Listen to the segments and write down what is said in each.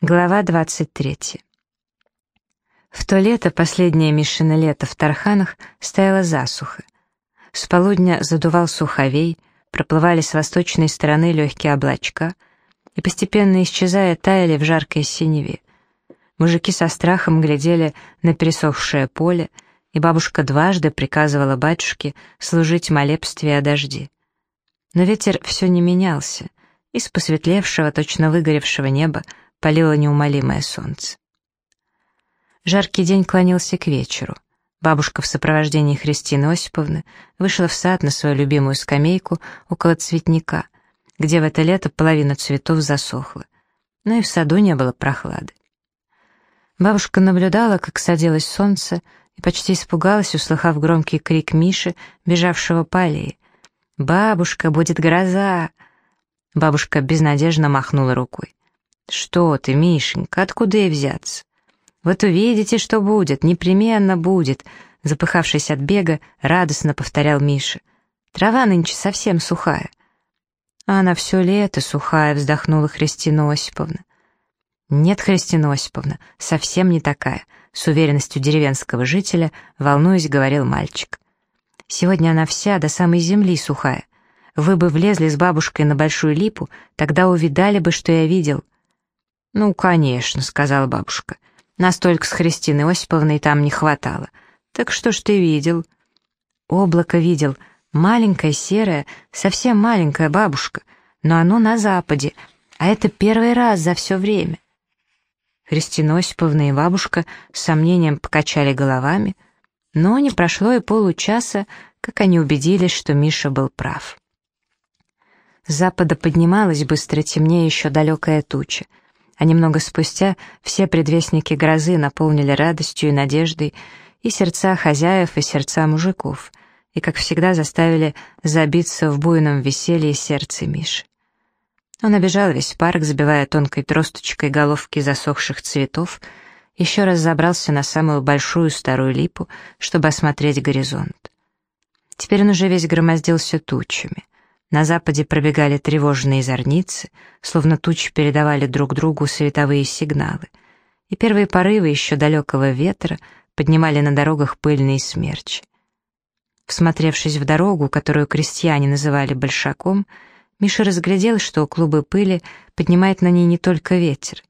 Глава 23. В то лето, последнее Мишино лето в Тарханах, стояла засуха. С полудня задувал суховей, проплывали с восточной стороны легкие облачка и, постепенно исчезая, таяли в жаркой синеве. Мужики со страхом глядели на пересохшее поле, и бабушка дважды приказывала батюшке служить молебствие о дожде. Но ветер все не менялся, из посветлевшего, точно выгоревшего неба палило неумолимое солнце. Жаркий день клонился к вечеру. Бабушка в сопровождении Христины Осиповны вышла в сад на свою любимую скамейку около цветника, где в это лето половина цветов засохла. Но и в саду не было прохлады. Бабушка наблюдала, как садилось солнце, и почти испугалась, услыхав громкий крик Миши, бежавшего по аллее. «Бабушка, будет гроза!» Бабушка безнадежно махнула рукой. «Что ты, Мишенька, откуда и взяться? Вот увидите, что будет, непременно будет», запыхавшись от бега, радостно повторял Миша. «Трава нынче совсем сухая». «А она все лето сухая», вздохнула Христина Осиповна. «Нет, Христина Осиповна, совсем не такая», с уверенностью деревенского жителя, волнуясь, говорил мальчик. «Сегодня она вся до самой земли сухая. Вы бы влезли с бабушкой на большую липу, тогда увидали бы, что я видел». «Ну, конечно», — сказала бабушка. «Настолько с Христиной Осиповной там не хватало. Так что ж ты видел?» «Облако видел. Маленькое, серое, совсем маленькая бабушка. Но оно на западе, а это первый раз за все время». Христина Осиповна и бабушка с сомнением покачали головами, но не прошло и получаса, как они убедились, что Миша был прав. С запада поднималась быстро темнее еще далекая туча — а немного спустя все предвестники грозы наполнили радостью и надеждой и сердца хозяев, и сердца мужиков, и, как всегда, заставили забиться в буйном веселье сердце Миши. Он обежал весь парк, забивая тонкой тросточкой головки засохших цветов, еще раз забрался на самую большую старую липу, чтобы осмотреть горизонт. Теперь он уже весь громоздился тучами. На западе пробегали тревожные зорницы, словно тучи передавали друг другу световые сигналы, и первые порывы еще далекого ветра поднимали на дорогах пыльные смерчи. Всмотревшись в дорогу, которую крестьяне называли большаком, Миша разглядел, что клубы пыли поднимает на ней не только ветер.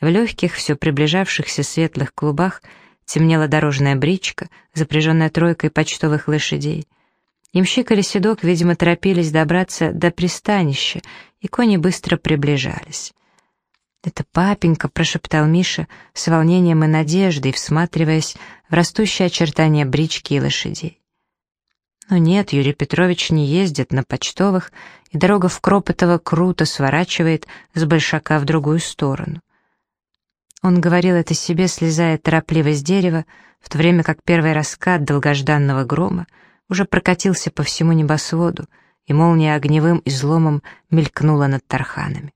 В легких, все приближавшихся светлых клубах темнела дорожная бричка, запряженная тройкой почтовых лошадей — Ямщик или седок, видимо, торопились добраться до пристанища, и кони быстро приближались. «Это папенька», — прошептал Миша с волнением и надеждой, всматриваясь в растущие очертания брички и лошадей. Но нет, Юрий Петрович не ездит на почтовых, и дорога в Кропотово круто сворачивает с большака в другую сторону. Он говорил это себе, слезая торопливо с дерева, в то время как первый раскат долгожданного грома уже прокатился по всему небосводу, и молния огневым изломом мелькнула над тарханами.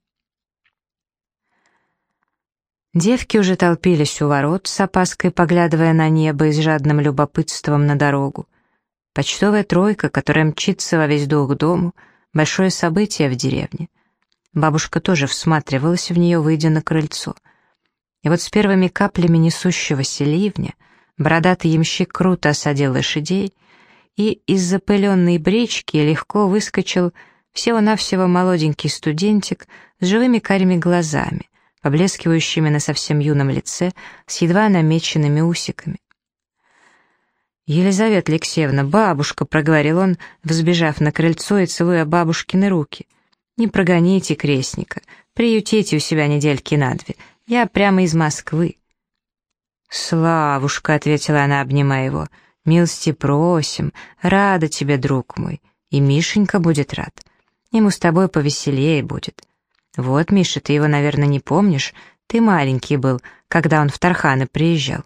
Девки уже толпились у ворот, с опаской поглядывая на небо и с жадным любопытством на дорогу. Почтовая тройка, которая мчится во весь дух дому, большое событие в деревне. Бабушка тоже всматривалась в нее, выйдя на крыльцо. И вот с первыми каплями несущегося ливня бородатый ямщик круто осадил лошадей, и из запыленной брички легко выскочил всего-навсего молоденький студентик с живыми карими глазами, поблескивающими на совсем юном лице, с едва намеченными усиками. «Елизавета Алексеевна, бабушка», — проговорил он, взбежав на крыльцо и целуя бабушкины руки, — «не прогоните крестника, приютите у себя недельки на две, я прямо из Москвы». «Славушка», — ответила она, обнимая его, — «Милости просим, рада тебе, друг мой, и Мишенька будет рад. Ему с тобой повеселее будет. Вот, Миша, ты его, наверное, не помнишь, ты маленький был, когда он в Тарханы приезжал.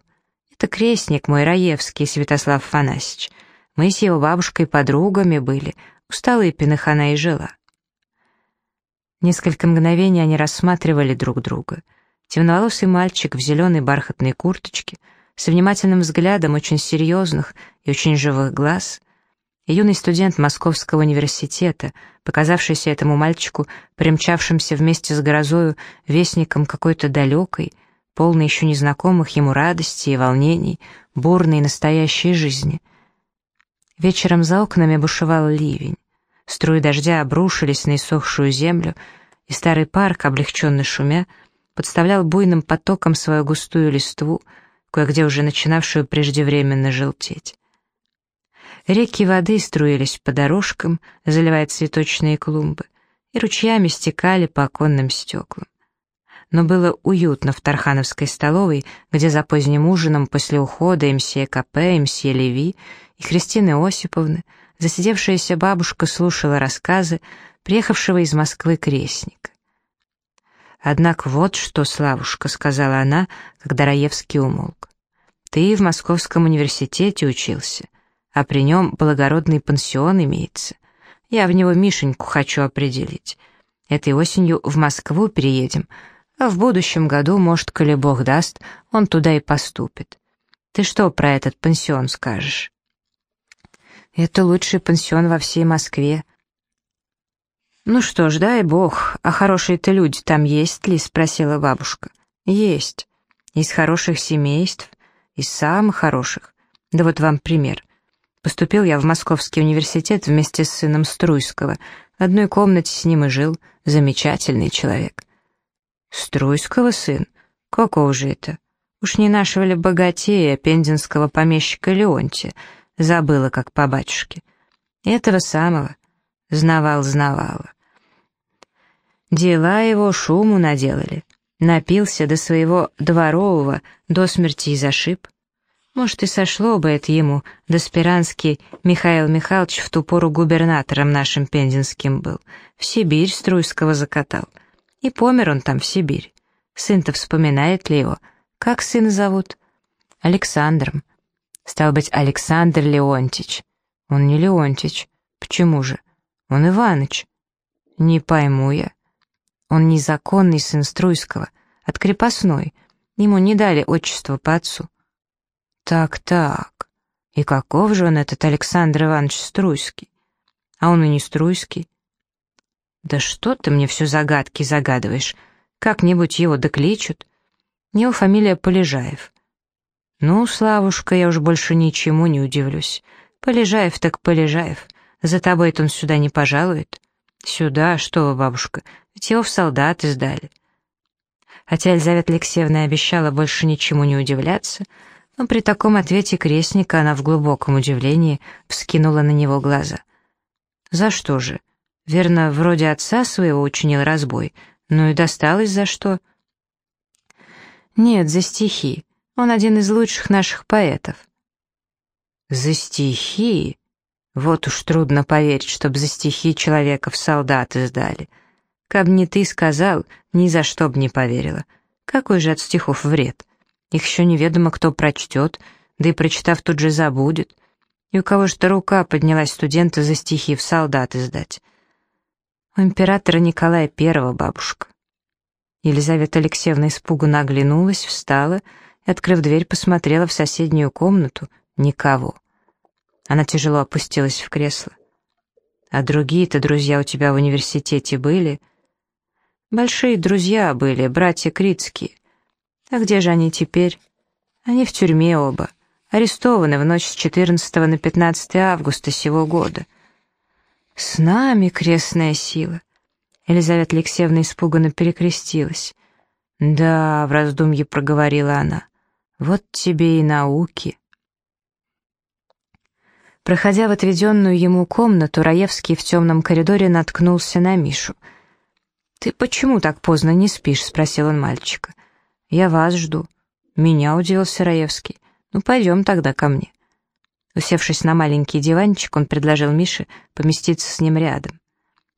Это крестник мой, Раевский, Святослав Фанасьевич. Мы с его бабушкой подругами были, у Столыпиных она и жила». Несколько мгновений они рассматривали друг друга. Темноволосый мальчик в зеленой бархатной курточке — с внимательным взглядом очень серьезных и очень живых глаз, и юный студент Московского университета, показавшийся этому мальчику, примчавшимся вместе с грозою, вестником какой-то далекой, полной еще незнакомых ему радостей и волнений, бурной настоящей жизни. Вечером за окнами бушевал ливень. Струи дождя обрушились на иссохшую землю, и старый парк, облегченно шумя, подставлял буйным потоком свою густую листву, кое-где уже начинавшую преждевременно желтеть. Реки воды струились по дорожкам, заливая цветочные клумбы, и ручьями стекали по оконным стеклам. Но было уютно в Тархановской столовой, где за поздним ужином после ухода МСЕ КП, МСЕ Леви и Христины Осиповны засидевшаяся бабушка слушала рассказы приехавшего из Москвы крестника. «Однако вот что, Славушка», — сказала она, когда Раевский умолк. «Ты в Московском университете учился, а при нем благородный пансион имеется. Я в него Мишеньку хочу определить. Этой осенью в Москву переедем, а в будущем году, может, коли Бог даст, он туда и поступит. Ты что про этот пансион скажешь?» «Это лучший пансион во всей Москве», «Ну что ж, дай бог, а хорошие-то люди там есть ли?» — спросила бабушка. «Есть. Из хороших семейств, из самых хороших. Да вот вам пример. Поступил я в Московский университет вместе с сыном Струйского. В одной комнате с ним и жил. Замечательный человек». «Струйского сын? Какого же это? Уж не нашего ли богатея, пензенского помещика Леонтия? Забыла, как по батюшке. Этого самого. Знавал, знавала. Дела его шуму наделали. Напился до своего дворового, до смерти и зашиб. Может, и сошло бы это ему, да Спиранский Михаил Михайлович в ту пору губернатором нашим пензенским был. В Сибирь Струйского закатал. И помер он там в Сибирь. Сын-то вспоминает ли его? Как сына зовут? Александром. Стал быть, Александр Леонтич. Он не Леонтич. Почему же? Он Иваныч. Не пойму я. Он незаконный сын Струйского, от крепостной. Ему не дали отчество по отцу. Так-так. И каков же он этот Александр Иванович Струйский? А он и не Струйский. Да что ты мне все загадки загадываешь? Как-нибудь его докличут. Его фамилия Полежаев. Ну, Славушка, я уж больше ничему не удивлюсь. Полежаев так Полежаев. За тобой-то он сюда не пожалует. Сюда, что вы, бабушка, ведь его в солдаты сдали. Хотя Елизавета Алексеевна обещала больше ничему не удивляться, но при таком ответе крестника она в глубоком удивлении вскинула на него глаза. «За что же? Верно, вроде отца своего учинил разбой, ну и досталось за что?» «Нет, за стихи. Он один из лучших наших поэтов». «За стихи?» Вот уж трудно поверить, чтоб за стихи человека в солдаты сдали. Каб не ты сказал, ни за что б не поверила. Какой же от стихов вред? Их еще неведомо кто прочтет, да и прочитав тут же забудет. И у кого же-то рука поднялась студента за стихи в солдаты сдать? У императора Николая Первого бабушка. Елизавета Алексеевна испуганно оглянулась, встала и, открыв дверь, посмотрела в соседнюю комнату. Никого. Она тяжело опустилась в кресло. «А другие-то друзья у тебя в университете были?» «Большие друзья были, братья Крицкие. А где же они теперь?» «Они в тюрьме оба, арестованы в ночь с 14 на 15 августа сего года». «С нами крестная сила!» Елизавета Алексеевна испуганно перекрестилась. «Да», — в раздумье проговорила она, — «вот тебе и науки». Проходя в отведенную ему комнату, Раевский в темном коридоре наткнулся на Мишу. «Ты почему так поздно не спишь?» — спросил он мальчика. «Я вас жду». «Меня?» — удивился Раевский. «Ну, пойдем тогда ко мне». Усевшись на маленький диванчик, он предложил Мише поместиться с ним рядом.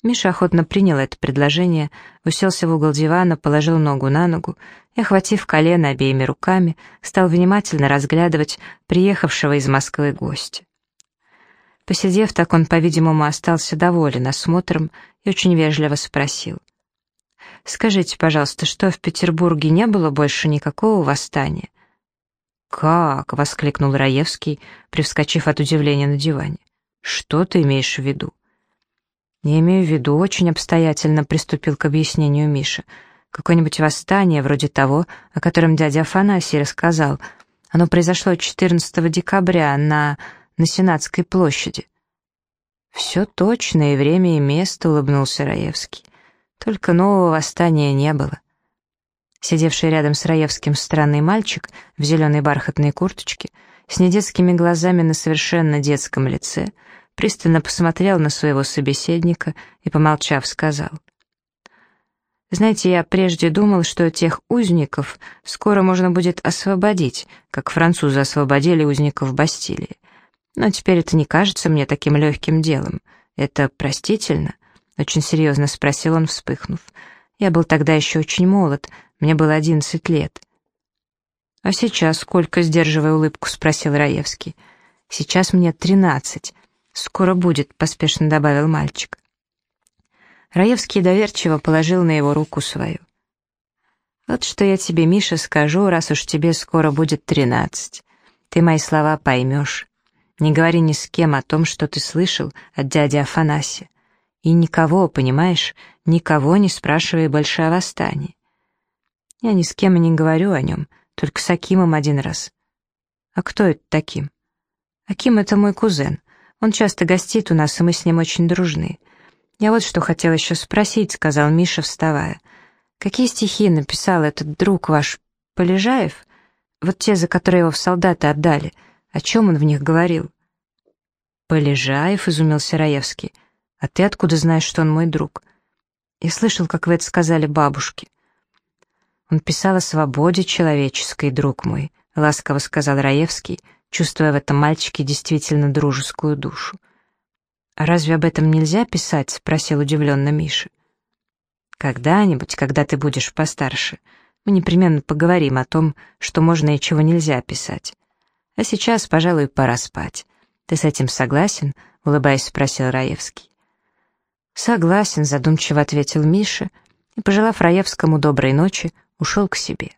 Миша охотно принял это предложение, уселся в угол дивана, положил ногу на ногу и, охватив колено обеими руками, стал внимательно разглядывать приехавшего из Москвы гостя. Посидев так, он, по-видимому, остался доволен осмотром и очень вежливо спросил. «Скажите, пожалуйста, что в Петербурге не было больше никакого восстания?» «Как?» — воскликнул Раевский, привскочив от удивления на диване. «Что ты имеешь в виду?» «Я имею в виду, очень обстоятельно приступил к объяснению Миша. Какое-нибудь восстание, вроде того, о котором дядя Афанасий рассказал. Оно произошло 14 декабря на... на Сенатской площади». «Все точно, и время, и место», — улыбнулся Раевский. «Только нового восстания не было». Сидевший рядом с Раевским странный мальчик в зеленой бархатной курточке, с недетскими глазами на совершенно детском лице — пристально посмотрел на своего собеседника и, помолчав, сказал. «Знаете, я прежде думал, что тех узников скоро можно будет освободить, как французы освободили узников Бастилии. Но теперь это не кажется мне таким легким делом. Это простительно?» — очень серьезно спросил он, вспыхнув. «Я был тогда еще очень молод, мне было одиннадцать лет». «А сейчас сколько?» — сдерживая улыбку, спросил Раевский. «Сейчас мне тринадцать. «Скоро будет», — поспешно добавил мальчик. Раевский доверчиво положил на его руку свою. «Вот что я тебе, Миша, скажу, раз уж тебе скоро будет тринадцать. Ты мои слова поймешь. Не говори ни с кем о том, что ты слышал от дяди Афанасия. И никого, понимаешь, никого не спрашивай больше о восстании. Я ни с кем и не говорю о нем, только с Акимом один раз. А кто это таким? Аким — это мой кузен, он часто гостит у нас, и мы с ним очень дружны. Я вот что хотел еще спросить», — сказал Миша, вставая. «Какие стихи написал этот друг ваш Полежаев? Вот те, за которые его в солдаты отдали. О чем он в них говорил?» «Полежаев», — изумился Раевский. «А ты откуда знаешь, что он мой друг?» «Я слышал, как вы это сказали бабушке». «Он писал о свободе человеческой, друг мой», — ласково сказал Раевский, — чувствуя в этом мальчике действительно дружескую душу. «А разве об этом нельзя писать?» — спросил удивленно Миша. «Когда-нибудь, когда ты будешь постарше, мы непременно поговорим о том, что можно и чего нельзя писать. А сейчас, пожалуй, пора спать. Ты с этим согласен?» — улыбаясь, спросил Раевский. «Согласен», — задумчиво ответил Миша, и, пожелав Раевскому доброй ночи, ушел к себе.